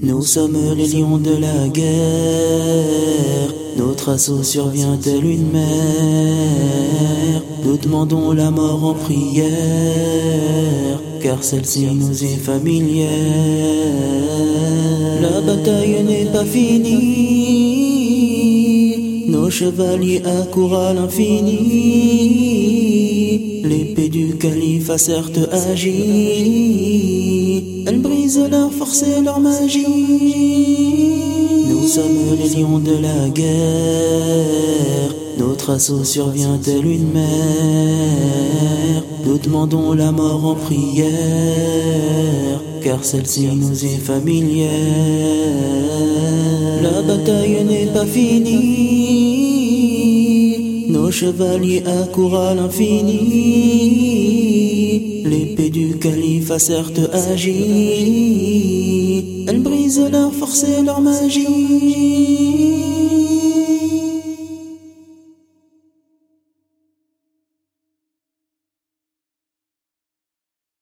Nous sommes les lions de la guerre, notre assaut survient tel une mer? Nous demandons la mort en prière, car celle-ci nous est familière. La bataille n'est pas finie, nos chevaliers accourent à l'infini. L'épée du calife a certes agi leur force et leur magie. Nous sommes les lions de la guerre. Notre assaut survient tel une mer. Nous demandons la mort en prière, car celle-ci nous est familière. La bataille n'est pas finie. Nos chevaliers accourent à l'infini. Du calife a certes agi, elle brise leur force et leur magie.